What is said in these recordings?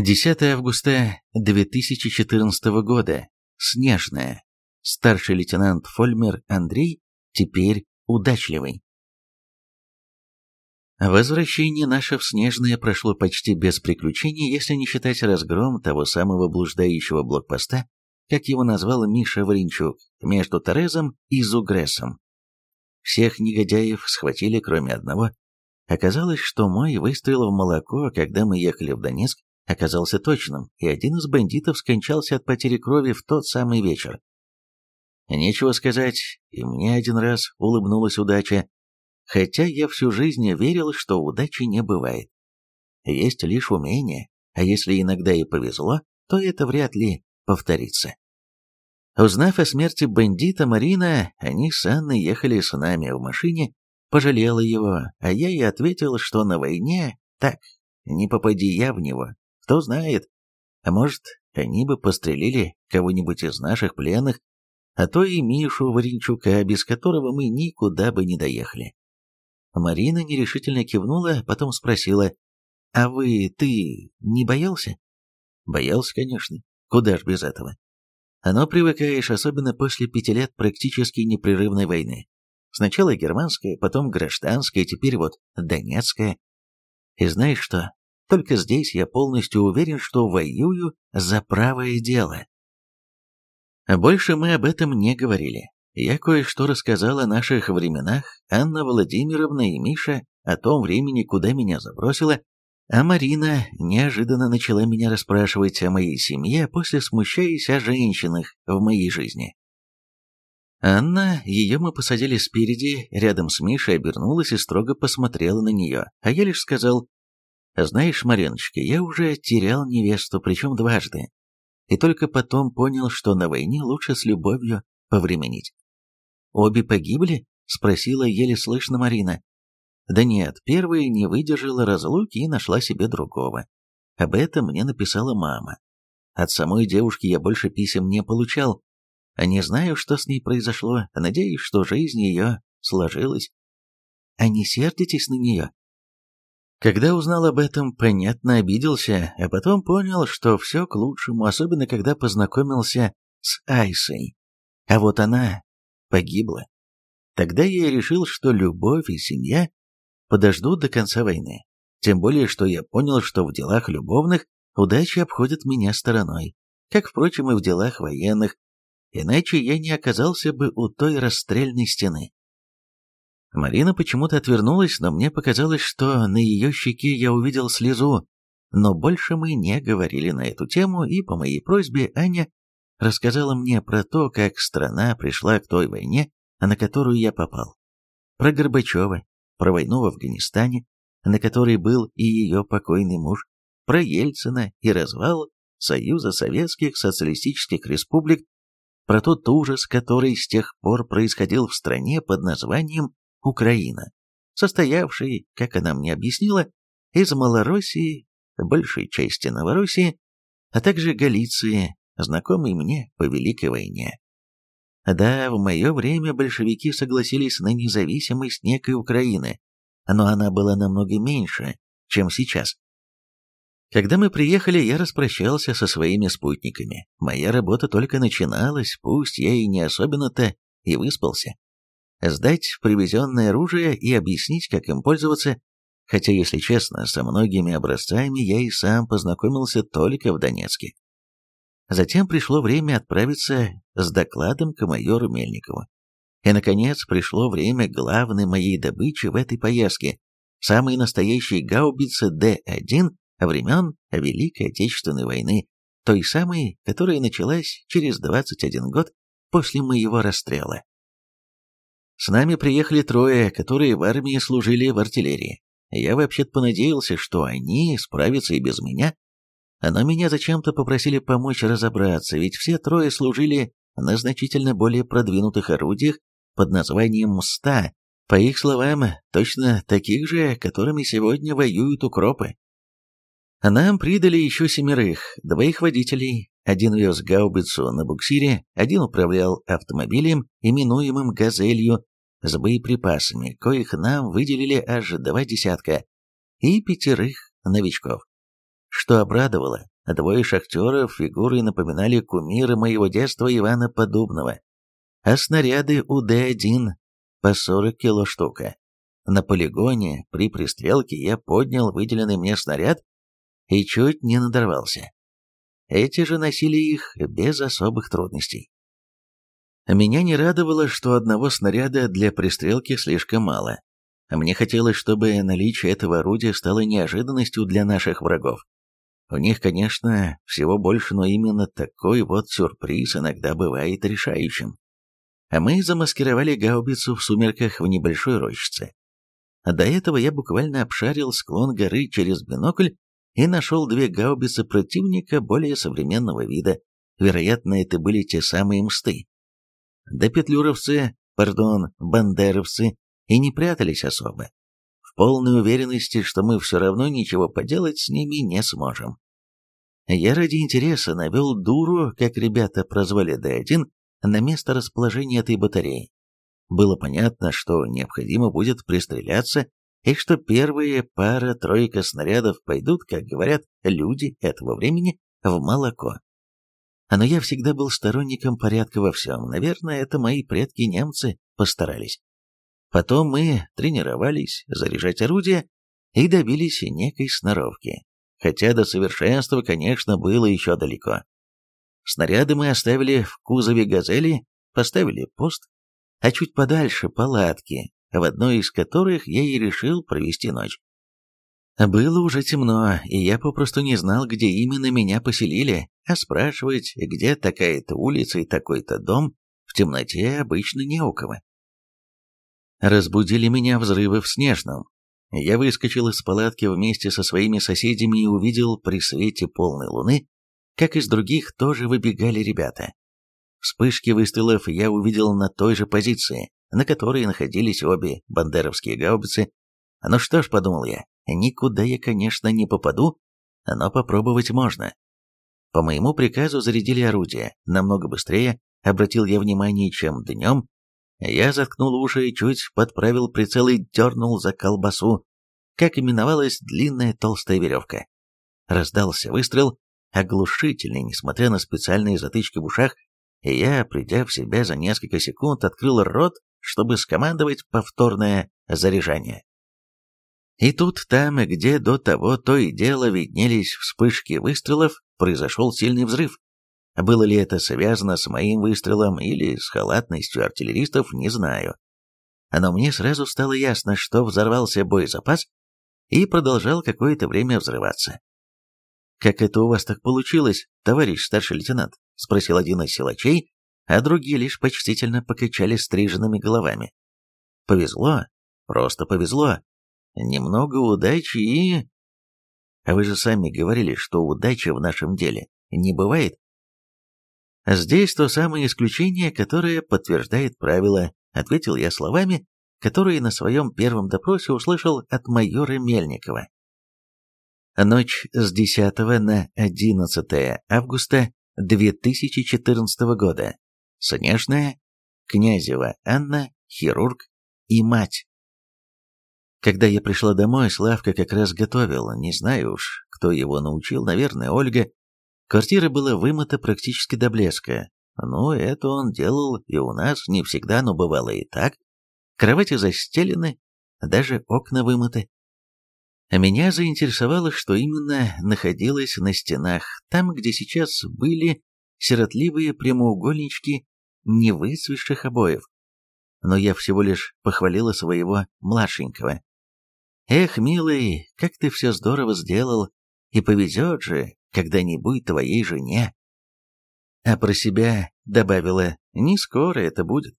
10 августа 2014 года. Снежная. Старший лейтенант Фольмер Андрей, теперь удачливый. Возвращение наше в Снежное прошло почти без приключений, если не считать разгром того самого блуждающего блокпоста, как его назвал Миша Варенчук, между Терезом и Зугрессом. Всех негодяев схватили, кроме одного. Оказалось, что мой выстрел в молоко, когда мы ехали в Донецк, оказался точным, и один из бандитов скончался от потери крови в тот самый вечер. Нечего сказать, и мне один раз улыбнулась удача, хотя я всю жизнь верил, что удачи не бывает. Есть лишь умение, а если иногда и повезло, то это вряд ли повторится. Узнав о смерти бандита Марина, они с Анной ехали с нами в машине, пожалела его, а я ей ответил, что на войне, так, не попади я в него, кто знает, а может, они бы пострелили кого-нибудь из наших пленных, а то и Мишу Варенчука, без которого мы никуда бы не доехали. Марина нерешительно кивнула, потом спросила, «А вы, ты, не боялся?» «Боялся, конечно. Куда ж без этого?» «Но привыкаешь, особенно после пяти лет практически непрерывной войны. Сначала германская, потом гражданская, теперь вот донецкая. И знаешь что? Только здесь я полностью уверен, что воюю за правое дело. Больше мы об этом не говорили. Я кое-что рассказал о наших временах, Анна Владимировна и Миша о том времени, куда меня забросило, а Марина неожиданно начала меня расспрашивать о моей семье, после смущаясь о женщинах в моей жизни. Анна, ее мы посадили спереди, рядом с Мишей обернулась и строго посмотрела на нее, а я лишь сказал, знаешь, Мариночка, я уже терял невесту, причем дважды. И только потом понял, что на войне лучше с любовью повременить. «Обе погибли?» — спросила еле слышно Марина. «Да нет, первая не выдержала разлуки и нашла себе другого. Об этом мне написала мама. От самой девушки я больше писем не получал. Не знаю, что с ней произошло, надеюсь, что жизнь ее сложилась. А не сердитесь на нее?» Когда узнал об этом, понятно, обиделся, а потом понял, что все к лучшему, особенно когда познакомился с Айсой. А вот она погибла. Тогда я решил, что любовь и семья подождут до конца войны. Тем более, что я понял, что в делах любовных удача обходит меня стороной, как, впрочем, и в делах военных, иначе я не оказался бы у той расстрельной стены. Марина почему-то отвернулась, но мне показалось, что на ее щеке я увидел слезу. Но больше мы не говорили на эту тему, и по моей просьбе Аня рассказала мне про то, как страна пришла к той войне, на которую я попал. Про Горбачева, про войну в Афганистане, на которой был и ее покойный муж, про Ельцина и развал Союза Советских Социалистических Республик, про тот ужас, который с тех пор происходил в стране под названием Украина, состоявшей, как она мне объяснила, из Малороссии, большей части Новороссии, а также Галиции, знакомой мне по Великой войне. Да, в мое время большевики согласились на независимость некой Украины, но она была намного меньше, чем сейчас. Когда мы приехали, я распрощался со своими спутниками. Моя работа только начиналась, пусть я и не особенно-то и выспался сдать привезенное оружие и объяснить, как им пользоваться, хотя, если честно, со многими образцами я и сам познакомился только в Донецке. Затем пришло время отправиться с докладом к майору Мельникову. И, наконец, пришло время главной моей добычи в этой поездке, самой настоящей гаубицы Д-1 времен Великой Отечественной войны, той самой, которая началась через 21 год после моего расстрела. С нами приехали трое, которые в армии служили в артиллерии. Я вообще-то понадеялся, что они справятся и без меня. Но меня зачем-то попросили помочь разобраться, ведь все трое служили на значительно более продвинутых орудиях под названием МСТА, по их словам, точно таких же, которыми сегодня воюют укропы. Нам придали еще семерых, двоих водителей, один вез гаубицу на буксире, один управлял автомобилем, именуемым «Газелью», с боеприпасами, коих нам выделили аж два десятка, и пятерых новичков. что обрадовало, двое шахтеров фигурой напоминали кумира моего детства Ивана Подубного, а снаряды УД-1 по 40 кило штука. На полигоне при пристрелке я поднял выделенный мне снаряд и чуть не надорвался. Эти же носили их без особых трудностей. Меня не радовало, что одного снаряда для пристрелки слишком мало. Мне хотелось, чтобы наличие этого орудия стало неожиданностью для наших врагов. У них, конечно, всего больше, но именно такой вот сюрприз иногда бывает решающим. А мы замаскировали гаубицу в сумерках в небольшой рощице. До этого я буквально обшарил склон горы через бинокль и нашел две гаубицы противника более современного вида. Вероятно, это были те самые мсты. Да петлюровцы, пардон, бандеровцы и не прятались особо. В полной уверенности, что мы все равно ничего поделать с ними не сможем. Я ради интереса навел дуру, как ребята прозвали Д-1, на место расположения этой батареи. Было понятно, что необходимо будет пристреляться, и что первые пара-тройка снарядов пойдут, как говорят люди этого времени, в молоко. Но я всегда был сторонником порядка во всем. Наверное, это мои предки-немцы постарались. Потом мы тренировались заряжать орудия и добились некой сноровки. Хотя до совершенства, конечно, было еще далеко. Снаряды мы оставили в кузове «Газели», поставили пост, а чуть подальше палатки, в одной из которых я и решил провести ночь. Было уже темно, и я попросту не знал, где именно меня поселили, а спрашивать, где такая-то улица и такой-то дом, в темноте обычно не у кого. Разбудили меня взрывы в Снежном. Я выскочил из палатки вместе со своими соседями и увидел при свете полной луны, как из других тоже выбегали ребята. Вспышки выстрелов я увидел на той же позиции, на которой находились обе бандеровские гаубицы. Ну что ж, подумал я, никуда я, конечно, не попаду, но попробовать можно. По моему приказу зарядили орудия, намного быстрее, обратил я внимание, чем днем. Я заткнул уши и чуть подправил прицел и дернул за колбасу, как именовалась длинная толстая веревка. Раздался выстрел, оглушительный, несмотря на специальные затычки в ушах, и я, придя в себя за несколько секунд, открыл рот, чтобы скомандовать повторное заряжание. И тут, там, где до того то и дело виднелись вспышки выстрелов, произошел сильный взрыв. Было ли это связано с моим выстрелом или с халатностью артиллеристов, не знаю. Но мне сразу стало ясно, что взорвался боезапас и продолжал какое-то время взрываться. «Как это у вас так получилось, товарищ старший лейтенант?» — спросил один из силачей, а другие лишь почтительно покачали стриженными головами. «Повезло, просто повезло. Немного удачи и...» «А вы же сами говорили, что удачи в нашем деле не бывает». «Здесь то самое исключение, которое подтверждает правило», — ответил я словами, которые на своем первом допросе услышал от майора Мельникова. Ночь с 10 на 11 августа 2014 года. Снежная, Князева Анна, хирург и мать. Когда я пришла домой, Славка как раз готовил, не знаю уж, кто его научил, наверное, Ольга. Квартира была вымыта практически до блеска. Ну, это он делал и у нас не всегда, но бывало и так. Кровати застелены, даже окна вымыты. А меня заинтересовало, что именно находилось на стенах, там, где сейчас были сиротливые прямоугольнички невыцветших обоев. Но я всего лишь похвалила своего младшенького. «Эх, милый, как ты все здорово сделал, и повезет же когда-нибудь твоей жене». А про себя добавила, не скоро это будет.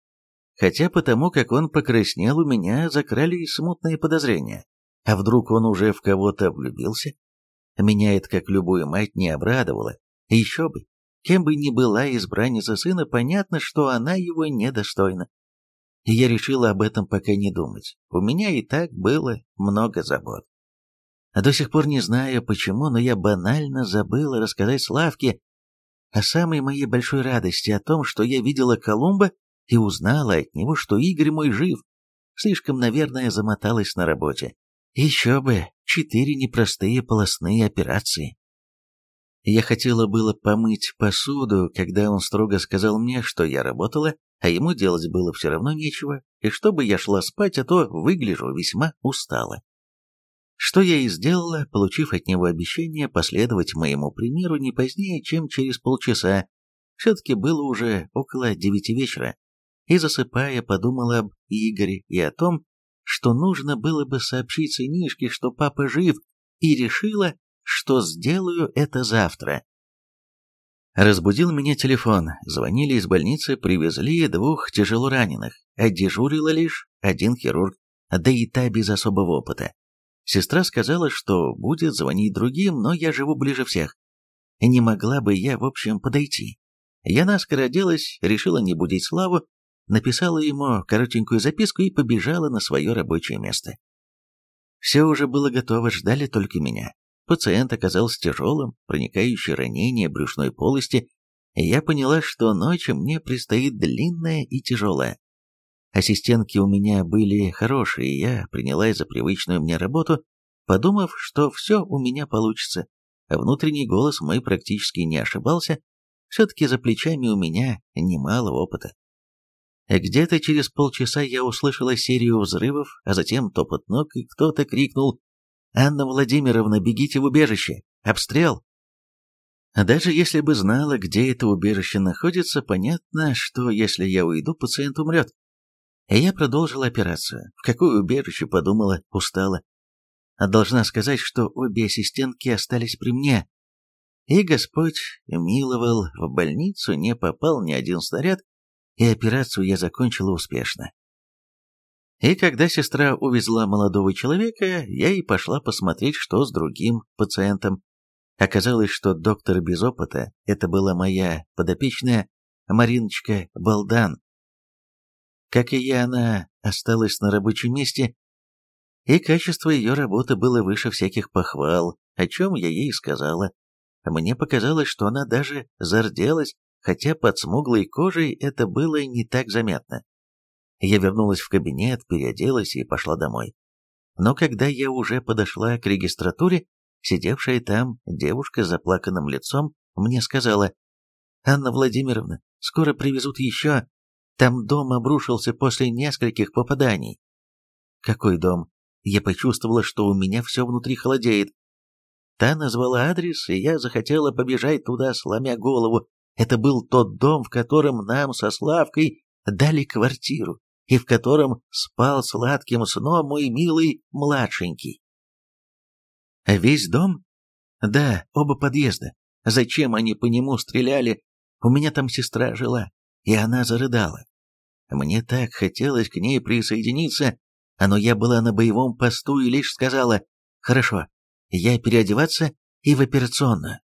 Хотя потому, как он покраснел, у меня закрались смутные подозрения. А вдруг он уже в кого-то влюбился? Меня это, как любую мать, не обрадовало. Еще бы, кем бы ни была избранница сына, понятно, что она его недостойна. И я решила об этом пока не думать. У меня и так было много забот. А до сих пор не знаю почему, но я банально забыла рассказать Славке о самой моей большой радости, о том, что я видела Колумба и узнала от него, что Игорь мой жив. Слишком, наверное, замоталась на работе. Еще бы, четыре непростые полостные операции. Я хотела было помыть посуду, когда он строго сказал мне, что я работала, а ему делать было все равно нечего, и чтобы я шла спать, а то выгляжу весьма устала. Что я и сделала, получив от него обещание последовать моему примеру не позднее, чем через полчаса. Все-таки было уже около девяти вечера, и засыпая, подумала об Игоре и о том, что нужно было бы сообщить сынишке, что папа жив, и решила, что сделаю это завтра. Разбудил меня телефон, звонили из больницы, привезли двух тяжело раненых, а лишь один хирург, да и та без особого опыта. Сестра сказала, что будет звонить другим, но я живу ближе всех. Не могла бы я, в общем, подойти. Я наскоро оделась, решила не будить Славу, написала ему коротенькую записку и побежала на свое рабочее место. Все уже было готово, ждали только меня. Пациент оказался тяжелым, проникающее ранение брюшной полости, и я поняла, что ночь мне предстоит длинная и тяжелая. Ассистентки у меня были хорошие, и я принялась за привычную мне работу, подумав, что все у меня получится. Внутренний голос мой практически не ошибался, все-таки за плечами у меня немало опыта. Где-то через полчаса я услышала серию взрывов, а затем топот ног, и кто-то крикнул «Анна Владимировна, бегите в убежище! Обстрел!» Даже если бы знала, где это убежище находится, понятно, что если я уйду, пациент умрет. Я продолжила операцию. В какое убежище, подумала, устала. А должна сказать, что обе ассистентки остались при мне. И Господь миловал, в больницу не попал ни один снаряд, и операцию я закончила успешно. И когда сестра увезла молодого человека, я и пошла посмотреть, что с другим пациентом. Оказалось, что доктор без опыта – это была моя подопечная Мариночка Балдан. Как и я, она осталась на рабочем месте, и качество ее работы было выше всяких похвал, о чем я ей сказала. Мне показалось, что она даже зарделась, хотя под смуглой кожей это было не так заметно. Я вернулась в кабинет, переоделась и пошла домой. Но когда я уже подошла к регистратуре, сидевшая там девушка с заплаканным лицом мне сказала, «Анна Владимировна, скоро привезут еще. Там дом обрушился после нескольких попаданий». «Какой дом?» Я почувствовала, что у меня все внутри холодеет. Та назвала адрес, и я захотела побежать туда, сломя голову. Это был тот дом, в котором нам со Славкой дали квартиру и в котором спал сладким сном мой милый младшенький. А весь дом? Да, оба подъезда. Зачем они по нему стреляли? У меня там сестра жила, и она зарыдала. Мне так хотелось к ней присоединиться, но я была на боевом посту и лишь сказала «Хорошо, я переодеваться и в операционную»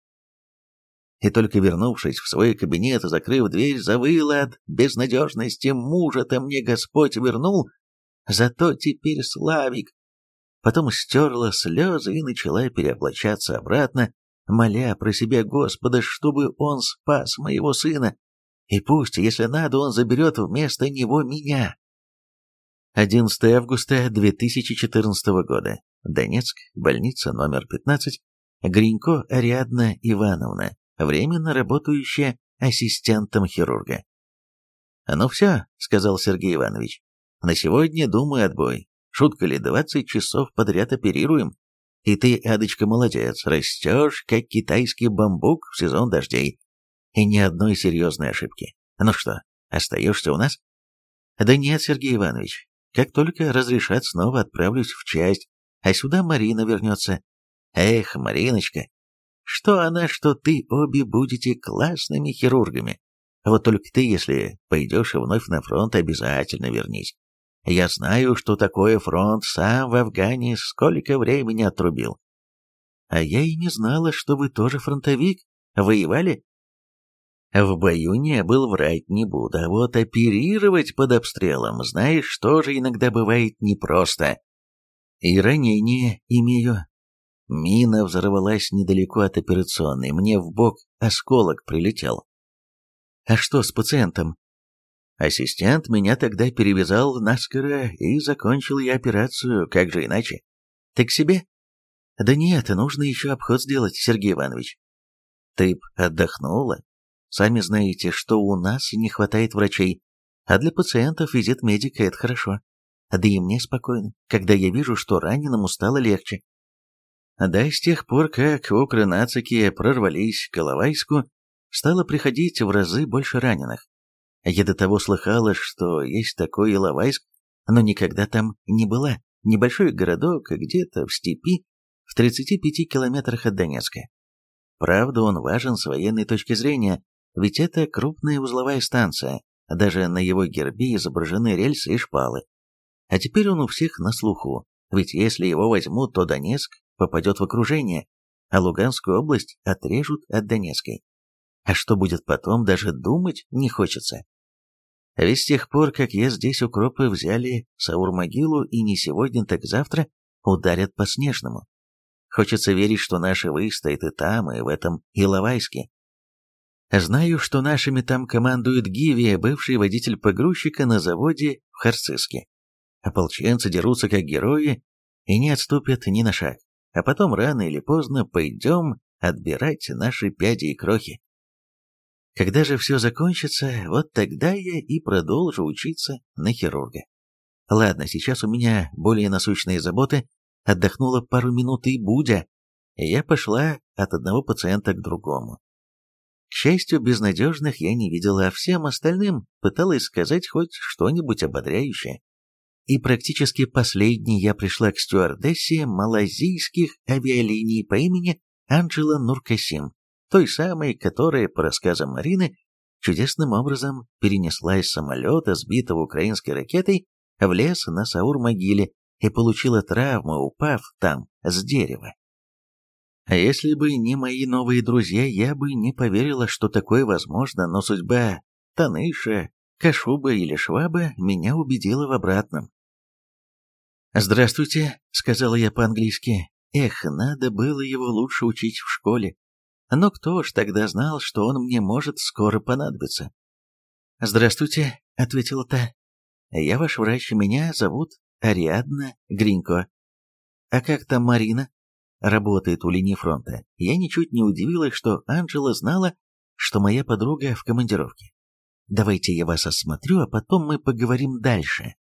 и только вернувшись в свой кабинет и закрыв дверь, завыла от безнадежности мужа-то мне Господь вернул, зато теперь Славик. Потом стерла слезы и начала переоблачаться обратно, моля про себя Господа, чтобы он спас моего сына, и пусть, если надо, он заберет вместо него меня. 11 августа 2014 года. Донецк, больница номер 15, Гринько Ариадна Ивановна, временно работающая ассистентом хирурга. «Ну все», — сказал Сергей Иванович, — «на сегодня, думаю, отбой. Шутка ли, двадцать часов подряд оперируем? И ты, Адочка, молодец, растешь, как китайский бамбук в сезон дождей. И ни одной серьезной ошибки. Ну что, остаешься у нас?» «Да нет, Сергей Иванович, как только разрешат, снова отправлюсь в часть, а сюда Марина вернется. Эх, Мариночка, что она, что ты обе будете классными хирургами. Вот только ты, если пойдешь вновь на фронт, обязательно вернись. Я знаю, что такое фронт, сам в Афгане сколько времени отрубил. А я и не знала, что вы тоже фронтовик. Воевали? В бою не был, врать не буду, а вот оперировать под обстрелом, знаешь, что же иногда бывает непросто. И ранение имею, Мина взорвалась недалеко от операционной, мне в бок осколок прилетел. А что с пациентом? Ассистент меня тогда перевязал наскоро, и закончил я операцию, как же иначе? Ты к себе? Да нет, нужно еще обход сделать, Сергей Иванович. Ты б отдохнула. Сами знаете, что у нас не хватает врачей, а для пациентов визит медика – это хорошо. Да и мне спокойно, когда я вижу, что раненому стало легче. Да, с тех пор, как укры-нацики прорвались к Иловайску, стало приходить в разы больше раненых. Я до того слыхала, что есть такой Иловайск, но никогда там не была. Небольшой городок, где-то в степи, в 35 километрах от Донецка. Правда, он важен с военной точки зрения, ведь это крупная узловая станция, даже на его гербе изображены рельсы и шпалы. А теперь он у всех на слуху, ведь если его возьмут, то Донецк попадет в окружение, а Луганскую область отрежут от Донецкой. А что будет потом, даже думать не хочется. А ведь с тех пор, как я здесь укропы взяли Саур-могилу и не сегодня, так завтра ударят по Снежному. Хочется верить, что наши выстоят и там, и в этом Иловайске. Знаю, что нашими там командует Гивия, бывший водитель погрузчика на заводе в Харциске. Ополченцы дерутся как герои и не отступят ни на шаг. А потом рано или поздно пойдем отбирать наши пяди и крохи. Когда же все закончится, вот тогда я и продолжу учиться на хирурга. Ладно, сейчас у меня более насущные заботы, отдохнула пару минут и будя, я пошла от одного пациента к другому. К счастью, безнадежных я не видела, а всем остальным пыталась сказать хоть что-нибудь ободряющее. И практически последней я пришла к стюардессе малазийских авиалиний по имени Анджела Нуркасим, той самой, которая, по рассказам Марины, чудесным образом перенесла из самолета, сбитого украинской ракетой, в лес на Саур-могиле и получила травму, упав там с дерева. А если бы не мои новые друзья, я бы не поверила, что такое возможно, но судьба Таныша, Кашуба или Шваба меня убедила в обратном. «Здравствуйте», — сказала я по-английски. Эх, надо было его лучше учить в школе. Но кто ж тогда знал, что он мне может скоро понадобиться? «Здравствуйте», — ответила та. «Я ваш врач, меня зовут Ариадна Гринько. А как там Марина?» работает у линии фронта, я ничуть не удивилась, что Анжела знала, что моя подруга в командировке. Давайте я вас осмотрю, а потом мы поговорим дальше.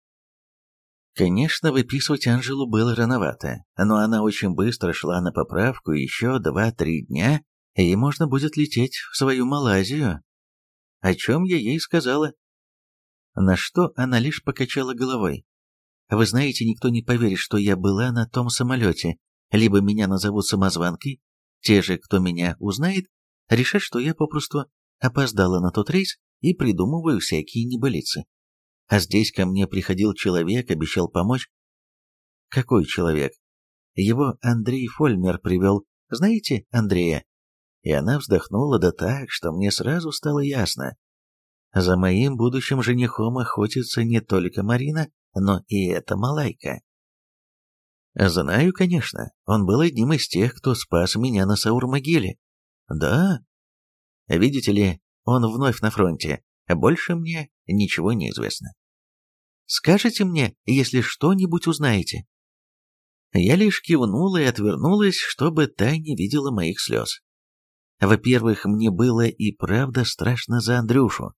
Конечно, выписывать Анжелу было рановато, но она очень быстро шла на поправку, еще два-три дня, и можно будет лететь в свою Малайзию. О чем я ей сказала? На что она лишь покачала головой. Вы знаете, никто не поверит, что я была на том самолете, либо меня назовут самозванкой, те же, кто меня узнает, решат, что я попросту опоздала на тот рейс и придумываю всякие небылицы. А здесь ко мне приходил человек, обещал помочь. Какой человек? Его Андрей Фольмер привел. Знаете Андрея? И она вздохнула да так, что мне сразу стало ясно. За моим будущим женихом охотится не только Марина, но и эта малайка. Знаю, конечно, он был одним из тех, кто спас меня на Саур-могиле. Да. Видите ли, он вновь на фронте. Больше мне ничего не известно. Скажите мне, если что-нибудь узнаете. Я лишь кивнула и отвернулась, чтобы та не видела моих слез. Во-первых, мне было и правда страшно за Андрюшу.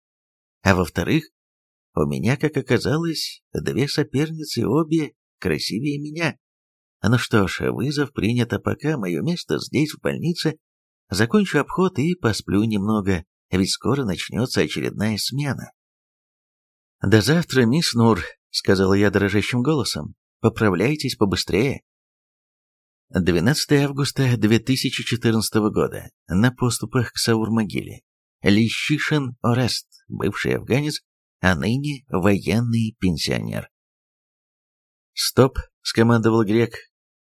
А во-вторых, у меня, как оказалось, две соперницы, обе красивее меня. Ну что ж, вызов принят, а пока мое место здесь, в больнице. Закончу обход и посплю немного, ведь скоро начнется очередная смена. «До завтра, мисс Нур», — сказала я дрожащим голосом. «Поправляйтесь побыстрее». 12 августа 2014 года. На поступах к Саур-могиле. Лищишин Орест, бывший афганец, а ныне военный пенсионер. «Стоп!» — скомандовал Грек.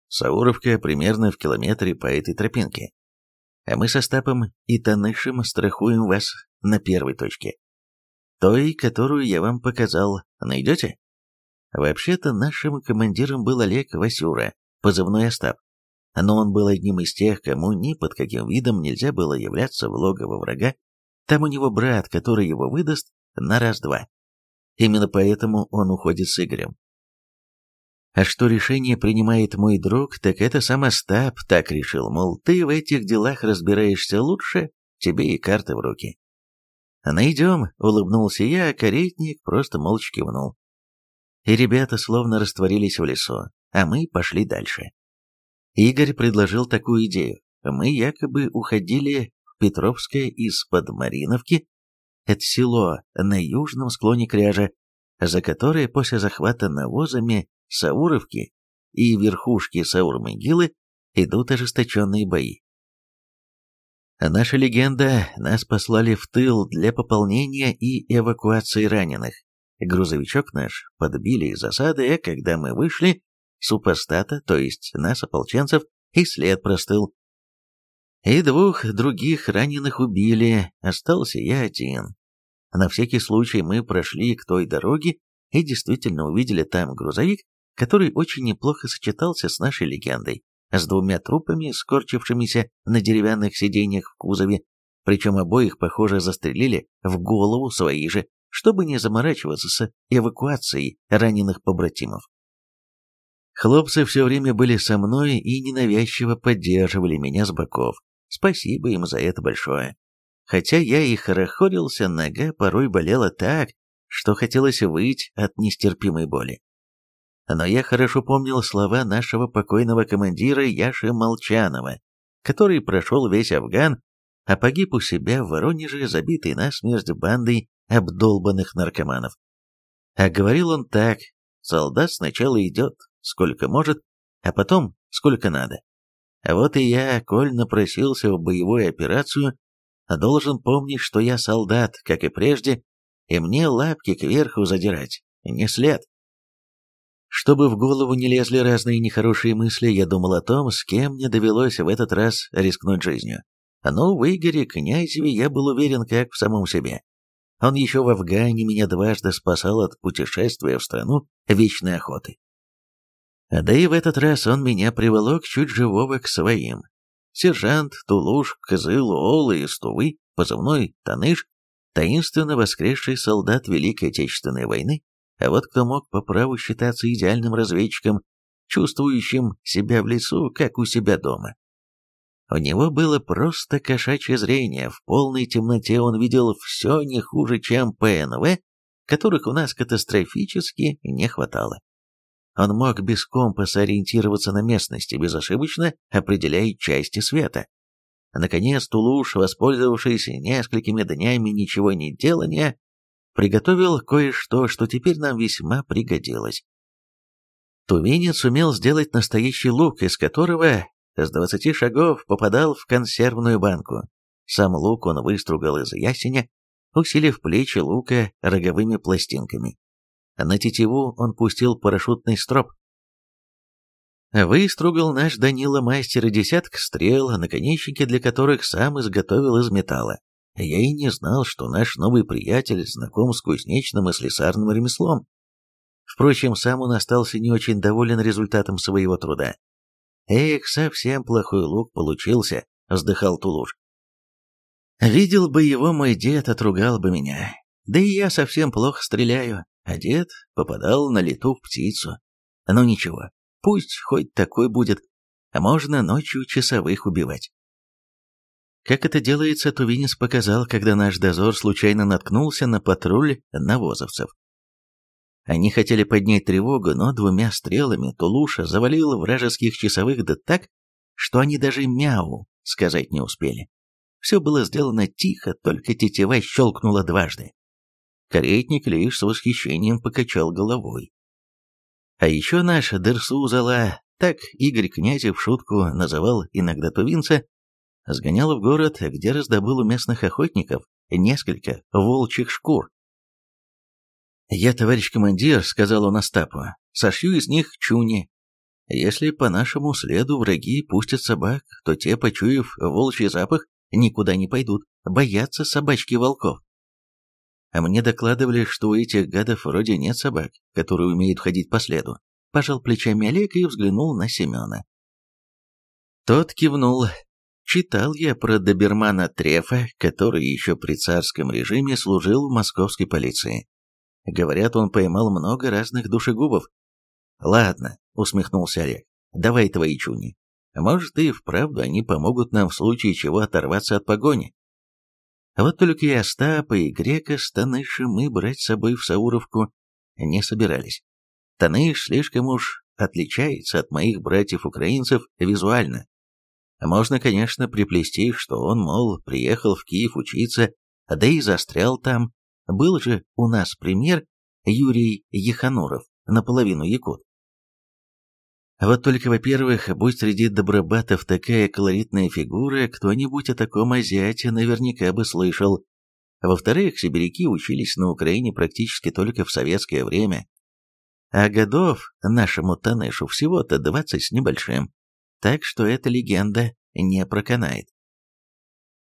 Сауровка примерно в километре по этой тропинке. А мы со Стапом и Танышем страхуем вас на первой точке. Той, которую я вам показал, найдете? Вообще-то нашим командиром был Олег Васюра, позывной Остап. Но он был одним из тех, кому ни под каким видом нельзя было являться в логово врага. Там у него брат, который его выдаст на раз-два. Именно поэтому он уходит с Игорем. А что решение принимает мой друг, так это сам Остап так решил, мол, ты в этих делах разбираешься лучше, тебе и карты в руки. «Найдем», — улыбнулся я, а каретник просто молча кивнул. И ребята словно растворились в лесу, а мы пошли дальше. Игорь предложил такую идею. Мы якобы уходили в Петровское из-под Мариновки, это село на южном склоне кряжа, за которое после захвата навозами Сауровки и верхушки Саур-могилы идут ожесточенные бои. Наша легенда, нас послали в тыл для пополнения и эвакуации раненых. Грузовичок наш подбили из засады, а когда мы вышли, супостата, то есть нас, ополченцев, и след простыл. И двух других раненых убили, остался я один. На всякий случай мы прошли к той дороге и действительно увидели там грузовик, который очень неплохо сочетался с нашей легендой с двумя трупами, скорчившимися на деревянных сиденьях в кузове, причем обоих, похоже, застрелили в голову свои же, чтобы не заморачиваться с эвакуацией раненых побратимов. Хлопцы все время были со мной и ненавязчиво поддерживали меня с боков. Спасибо им за это большое. Хотя я и хорохорился, нога порой болела так, что хотелось выть от нестерпимой боли но я хорошо помнил слова нашего покойного командира Яши Молчанова, который прошел весь Афган, а погиб у себя в Воронеже, забитый насмерть бандой обдолбанных наркоманов. А говорил он так, солдат сначала идет, сколько может, а потом сколько надо. А вот и я, коль напросился в боевую операцию, должен помнить, что я солдат, как и прежде, и мне лапки кверху задирать, не след. Чтобы в голову не лезли разные нехорошие мысли, я думал о том, с кем мне довелось в этот раз рискнуть жизнью. Но в Игоре Князеве я был уверен как в самом себе. Он еще в Афгане меня дважды спасал от путешествия в страну вечной охоты. Да и в этот раз он меня приволок чуть живого к своим. Сержант, Тулуш, Кызыл, Ола и Стувы, позывной Таныш, таинственно воскресший солдат Великой Отечественной войны, а вот кто мог по праву считаться идеальным разведчиком, чувствующим себя в лесу, как у себя дома? У него было просто кошачье зрение, в полной темноте он видел все не хуже, чем ПНВ, которых у нас катастрофически не хватало. Он мог без компаса ориентироваться на местности, безошибочно определяя части света. Наконец Тулуш, воспользовавшись несколькими днями ничего не делания, приготовил кое-что, что теперь нам весьма пригодилось. Тувинец умел сделать настоящий лук, из которого с двадцати шагов попадал в консервную банку. Сам лук он выстругал из ясеня, усилив плечи лука роговыми пластинками. На тетиву он пустил парашютный строп. Выстругал наш Данила мастер десяток стрел, наконечники для которых сам изготовил из металла. Я и не знал, что наш новый приятель знаком с кузнечным и слесарным ремеслом. Впрочем, сам он остался не очень доволен результатом своего труда. «Эх, совсем плохой лук получился», — вздыхал Тулуш. «Видел бы его мой дед, отругал бы меня. Да и я совсем плохо стреляю, а дед попадал на лету в птицу. Ну ничего, пусть хоть такой будет, а можно ночью часовых убивать». Как это делается, Тувинец показал, когда наш дозор случайно наткнулся на патруль навозовцев. Они хотели поднять тревогу, но двумя стрелами Тулуша завалил вражеских часовых да так, что они даже мяу сказать не успели. Все было сделано тихо, только тетива щелкнула дважды. Каретник лишь с восхищением покачал головой. А еще наш Дерсу Зала, так Игорь Князев в шутку называл иногда тувинца, сгонял в город, где раздобыл у местных охотников несколько волчьих шкур. «Я, товарищ командир», — сказал он Остапу, — «сошью из них чуни. Если по нашему следу враги пустят собак, то те, почуяв волчий запах, никуда не пойдут, боятся собачки волков. А мне докладывали, что у этих гадов вроде нет собак, которые умеют ходить по следу. Пожал плечами Олег и взглянул на Семена. Тот кивнул, Читал я про добермана Трефа, который еще при царском режиме служил в московской полиции. Говорят, он поймал много разных душегубов. «Ладно», — усмехнулся Олег, — «давай твои чуни. Может, и вправду они помогут нам в случае чего оторваться от погони. Вот только и Остапа, и Грека с Танышем мы брать с собой в Сауровку не собирались. Таныш слишком уж отличается от моих братьев-украинцев визуально. Можно, конечно, приплести, что он, мол, приехал в Киев учиться, да и застрял там. Был же у нас пример Юрий Ехануров, наполовину якут. Вот только, во-первых, будь среди добробатов такая колоритная фигура, кто-нибудь о таком азиате наверняка бы слышал. Во-вторых, сибиряки учились на Украине практически только в советское время. А годов нашему Танешу всего-то двадцать с небольшим. Так что эта легенда не проканает.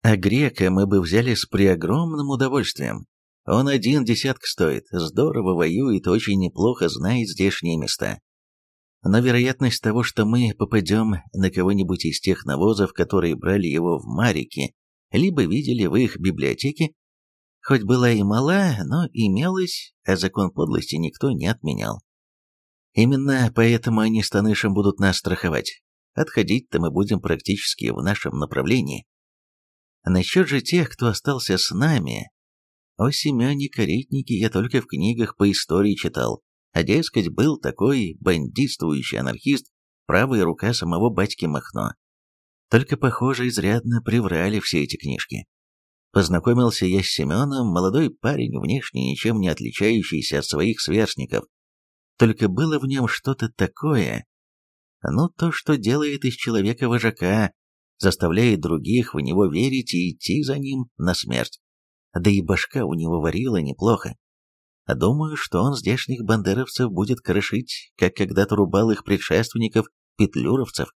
А грека мы бы взяли с преогромным удовольствием. Он один десяток стоит, здорово воюет, очень неплохо знает здешние места. Но вероятность того, что мы попадем на кого-нибудь из тех навозов, которые брали его в Марике, либо видели в их библиотеке, хоть была и мала, но имелась, а закон подлости никто не отменял. Именно поэтому они с Танышем будут нас страховать. Отходить-то мы будем практически в нашем направлении. Насчет же тех, кто остался с нами, о Семене Каретнике я только в книгах по истории читал, а дескать, был такой бандитствующий анархист, правая рука самого батьки Махно. Только, похоже, изрядно приврали все эти книжки. Познакомился я с Семеном, молодой парень, внешне ничем не отличающийся от своих сверстников. Только было в нем что-то такое, ну, то, что делает из человека вожака, заставляет других в него верить и идти за ним на смерть. Да и башка у него варила неплохо. Думаю, что он здешних бандеровцев будет крошить, как когда-то рубал их предшественников, петлюровцев.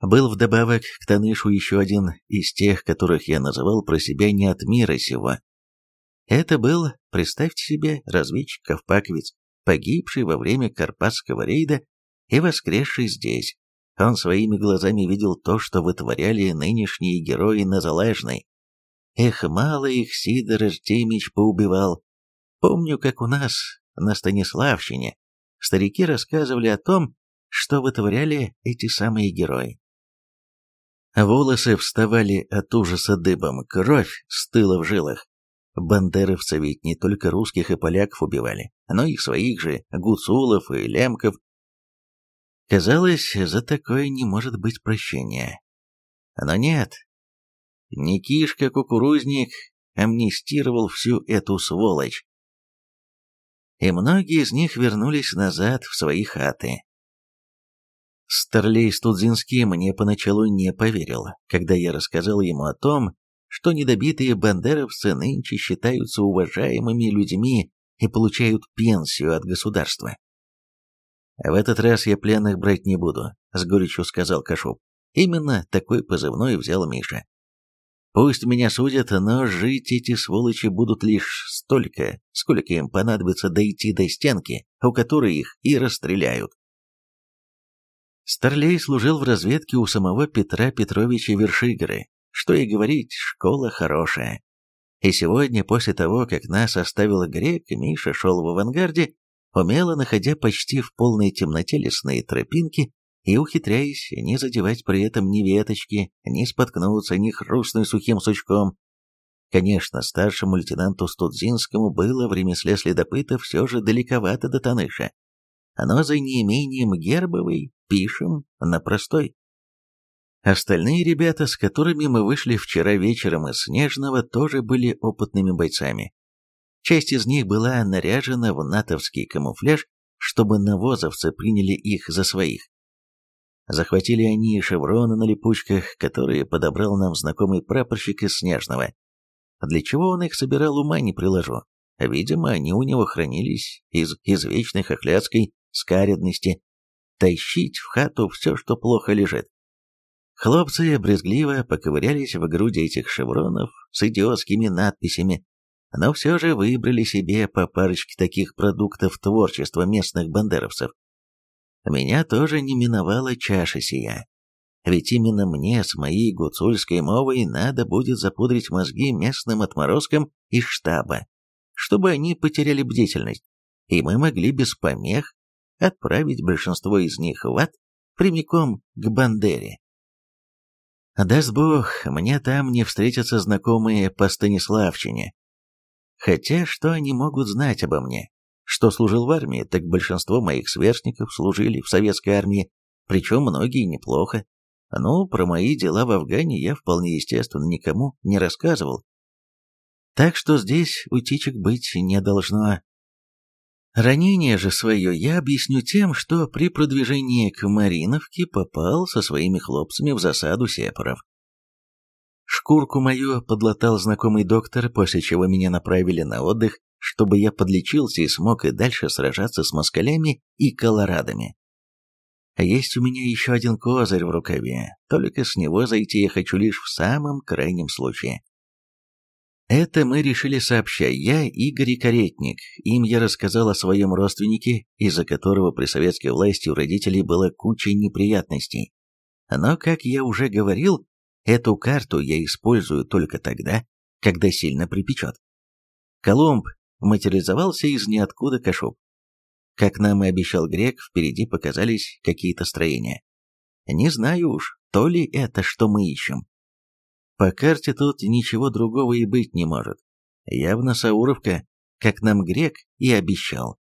Был вдобавок к Танышу еще один из тех, которых я называл про себя не от мира сего. Это был, представьте себе, разведчик-ковпаковец, погибший во время Карпатского рейда и воскресший здесь. Он своими глазами видел то, что вытворяли нынешние герои на Залежной. Эх, мало их Сидор Артемич поубивал, Помню, как у нас на Станиславщине старики рассказывали о том, что вытворяли эти самые герои. Волосы вставали от ужаса дыбом, кровь стыла в жилах. Бандеровцы ведь не только русских и поляков убивали, но и своих же, гуцулов и лемков. Казалось, за такое не может быть прощения. Но нет. Никишка-кукурузник амнистировал всю эту сволочь и многие из них вернулись назад в свои хаты. Старлей Студзинский мне поначалу не поверил, когда я рассказал ему о том, что недобитые бандеровцы нынче считаются уважаемыми людьми и получают пенсию от государства. «В этот раз я пленных брать не буду», — с горечью сказал Кашуб. Именно такой позывной взял Миша. Пусть меня судят, но жить эти сволочи будут лишь столько, сколько им понадобится дойти до стенки, у которой их и расстреляют. Старлей служил в разведке у самого Петра Петровича Вершигоры, что и говорить, школа хорошая. И сегодня, после того, как нас оставил грек, Миша шел в авангарде, умело находя почти в полной темноте лесные тропинки, и ухитряясь не задевать при этом ни веточки, ни споткнуться, ни хрустнуть сухим сучком. Конечно, старшему лейтенанту Студзинскому было в ремесле следопыта все же далековато до Таныша, но за неимением гербовой пишем на простой. Остальные ребята, с которыми мы вышли вчера вечером из Снежного, тоже были опытными бойцами. Часть из них была наряжена в натовский камуфляж, чтобы навозовцы приняли их за своих. Захватили они и шевроны на липучках, которые подобрал нам знакомый прапорщик из Снежного. Для чего он их собирал, ума не приложу. Видимо, они у него хранились из извечной хохлядской скаредности. Тащить в хату все, что плохо лежит. Хлопцы брезгливо поковырялись в груди этих шевронов с идиотскими надписями, но все же выбрали себе по парочке таких продуктов творчества местных бандеровцев меня тоже не миновала чаша сия. Ведь именно мне с моей гуцульской мовой надо будет запудрить мозги местным отморозкам из штаба, чтобы они потеряли бдительность, и мы могли без помех отправить большинство из них в ад прямиком к Бандере. Даст Бог, мне там не встретятся знакомые по Станиславчине. Хотя что они могут знать обо мне? Что служил в армии, так большинство моих сверстников служили в советской армии, причем многие неплохо. Ну, про мои дела в Афгане я вполне естественно никому не рассказывал. Так что здесь утечек быть не должно. Ранение же свое я объясню тем, что при продвижении к Мариновке попал со своими хлопцами в засаду сепаров. Шкурку мою подлатал знакомый доктор, после чего меня направили на отдых, чтобы я подлечился и смог и дальше сражаться с москалями и колорадами. А есть у меня еще один козырь в рукаве, только с него зайти я хочу лишь в самом крайнем случае. Это мы решили сообща, я, Игорь Каретник. Им я рассказал о своем родственнике, из-за которого при советской власти у родителей была куча неприятностей. Но, как я уже говорил, эту карту я использую только тогда, когда сильно припечет. Колумб материализовался из ниоткуда Кашуб. Как нам и обещал Грек, впереди показались какие-то строения. Не знаю уж, то ли это, что мы ищем. По карте тут ничего другого и быть не может. Явно Сауровка, как нам грек и обещал.